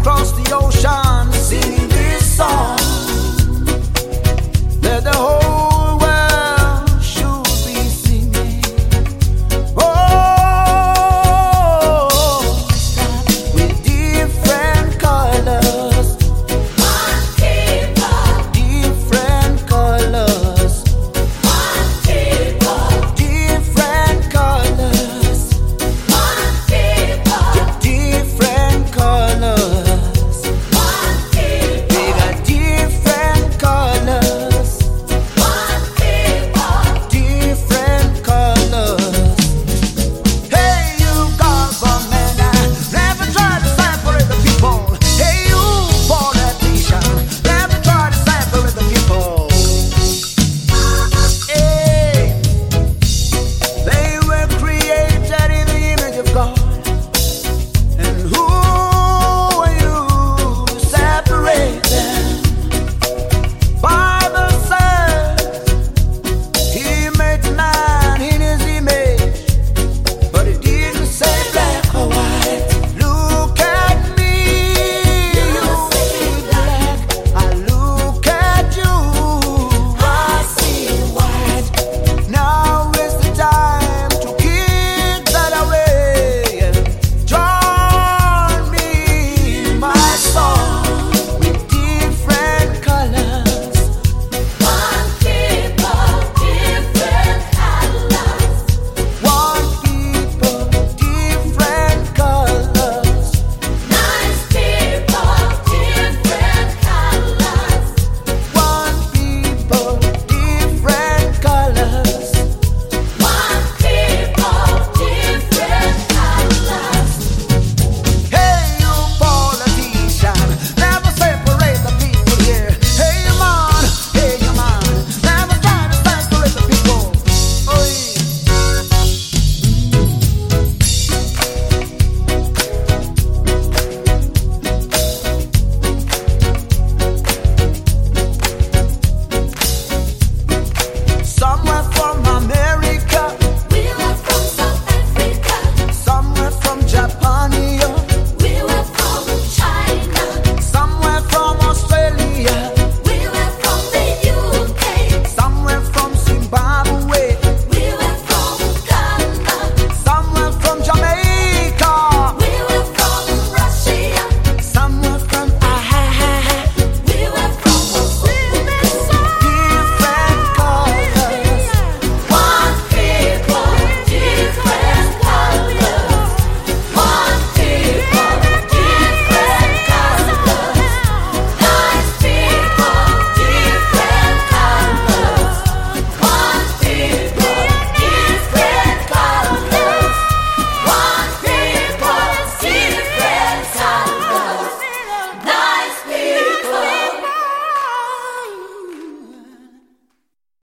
across the ocean, singing.